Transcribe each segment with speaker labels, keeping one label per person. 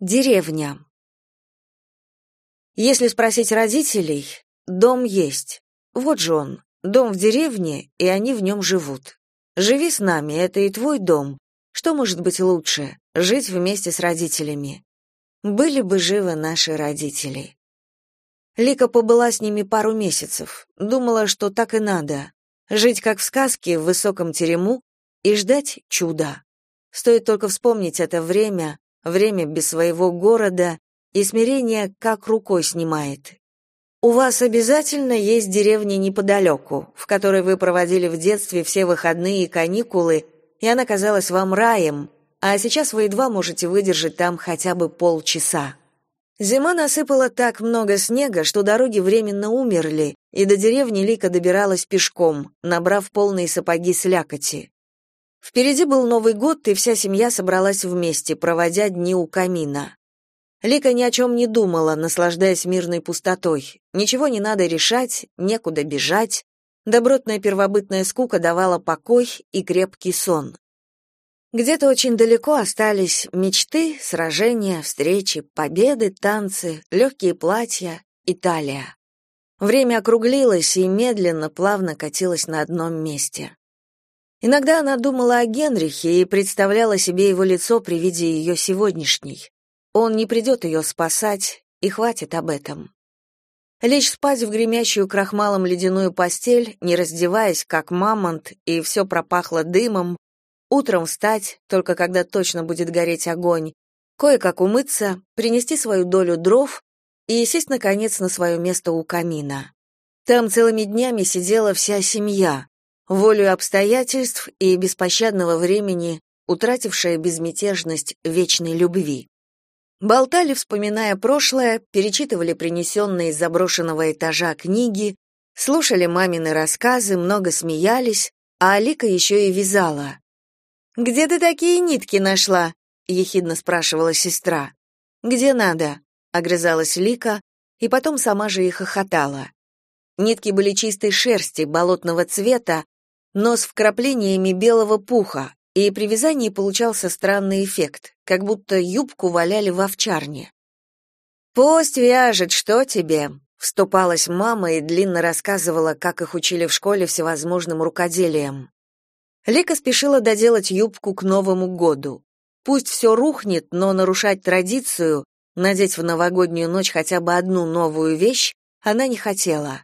Speaker 1: Деревня. Если спросить родителей, дом есть. Вот же он, дом в деревне, и они в нем живут. Живи с нами, это и твой дом. Что может быть лучше жить вместе с родителями? Были бы живы наши родители. Лика побыла с ними пару месяцев, думала, что так и надо. Жить как в сказке в высоком терему и ждать чуда. Стоит только вспомнить это время, время без своего города, и смирение как рукой снимает. У вас обязательно есть деревня неподалеку, в которой вы проводили в детстве все выходные и каникулы, и она казалась вам раем, а сейчас вы едва можете выдержать там хотя бы полчаса. Зима насыпала так много снега, что дороги временно умерли, и до деревни Лика добиралась пешком, набрав полные сапоги слякоти. Впереди был Новый год, и вся семья собралась вместе, проводя дни у камина. Лика ни о чем не думала, наслаждаясь мирной пустотой. Ничего не надо решать, некуда бежать. Добротная первобытная скука давала покой и крепкий сон. Где-то очень далеко остались мечты, сражения, встречи, победы, танцы, легкие платья, Италия. Время округлилось и медленно, плавно катилось на одном месте. Иногда она думала о Генрихе и представляла себе его лицо при виде ее сегодняшней. Он не придет ее спасать, и хватит об этом. Лечь спать в гремящую крахмалом ледяную постель, не раздеваясь, как мамонт, и все пропахло дымом, утром встать, только когда точно будет гореть огонь, кое-как умыться, принести свою долю дров и сесть, наконец, на свое место у камина. Там целыми днями сидела вся семья, волю обстоятельств и беспощадного времени, утратившая безмятежность вечной любви. Болтали, вспоминая прошлое, перечитывали принесенные из заброшенного этажа книги, слушали мамины рассказы, много смеялись, а Алика еще и вязала. «Где ты такие нитки нашла?» — ехидно спрашивала сестра. «Где надо?» — огрызалась Лика, и потом сама же и хохотала. Нитки были чистой шерсти, болотного цвета, но с вкраплениями белого пуха, и при вязании получался странный эффект, как будто юбку валяли в овчарне. «Пусть вяжет, что тебе?» — вступалась мама и длинно рассказывала, как их учили в школе всевозможным рукоделием. Лика спешила доделать юбку к Новому году. Пусть все рухнет, но нарушать традицию, надеть в новогоднюю ночь хотя бы одну новую вещь, она не хотела.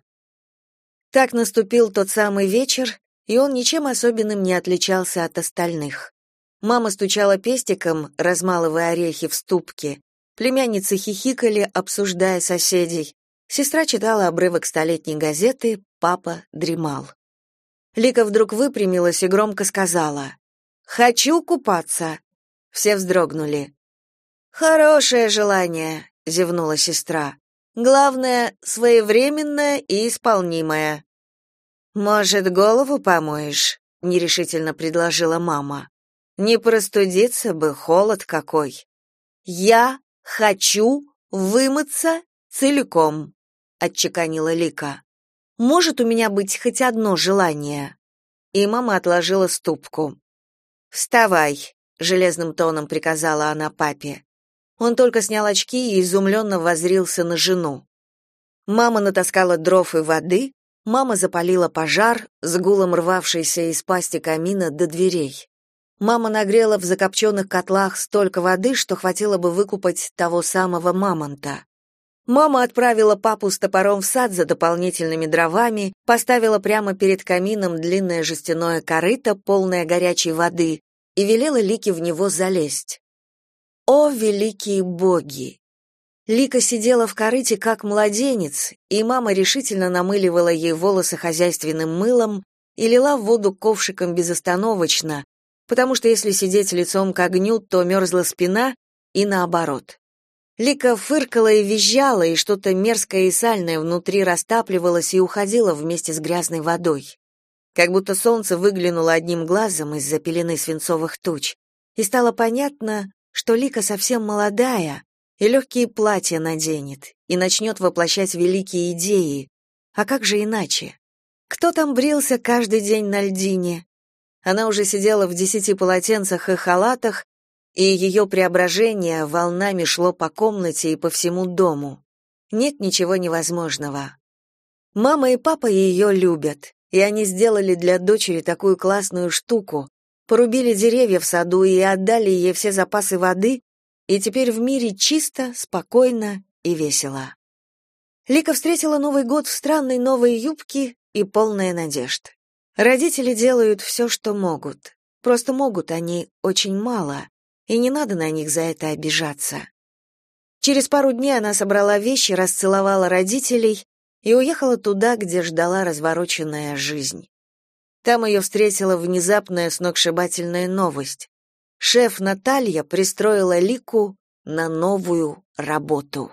Speaker 1: Так наступил тот самый вечер, и он ничем особенным не отличался от остальных. Мама стучала пестиком, размалывая орехи в ступке. Племянницы хихикали, обсуждая соседей. Сестра читала обрывок столетней газеты, папа дремал. Лика вдруг выпрямилась и громко сказала: "Хочу купаться". Все вздрогнули. "Хорошее желание", зевнула сестра. "Главное своевременное и исполнимое". Может, голову помоешь? нерешительно предложила мама. Не простудиться бы, холод какой. Я хочу вымыться целиком, отчеканила Лика. Может у меня быть хоть одно желание? И мама отложила ступку. Вставай, железным тоном приказала она папе. Он только снял очки и изумленно воззрился на жену. Мама натаскала дров и воды, Мама запалила пожар, с гулом рвавшийся из пасти камина до дверей. Мама нагрела в закопченных котлах столько воды, что хватило бы выкупать того самого мамонта. Мама отправила папу с топором в сад за дополнительными дровами, поставила прямо перед камином длинное жестяное корыто, полное горячей воды, и велела Лике в него залезть. О, великие боги! Лика сидела в корыте как младенец, и мама решительно намыливала ей волосы хозяйственным мылом и лила в воду ковшиком безостановочно, потому что если сидеть лицом к огню, то мерзла спина, и наоборот. Лика фыркала и визжала, и что-то мерзкое и сальное внутри растапливалось и уходило вместе с грязной водой. Как будто солнце выглянуло одним глазом из-за пелены свинцовых туч, и стало понятно, что Лика совсем молодая, и легкие платья наденет, и начнет воплощать великие идеи. А как же иначе? Кто там брился каждый день на льдине? Она уже сидела в десяти полотенцах и халатах и ее преображение волнами шло по комнате и по всему дому. Нет ничего невозможного. Мама и папа ее любят, и они сделали для дочери такую классную штуку. Порубили деревья в саду и отдали ей все запасы воды, и теперь в мире чисто, спокойно и весело. Лика встретила Новый год в странной новой юбке и полная надежд. Родители делают все, что могут. Просто могут они очень мало, и не надо на них за это обижаться. Через пару дней она собрала вещи, расцеловала родителей и уехала туда, где ждала развороченная жизнь. Там ее встретила внезапная сногсшибательная новость. Шеф Наталья пристроила Лику на новую работу.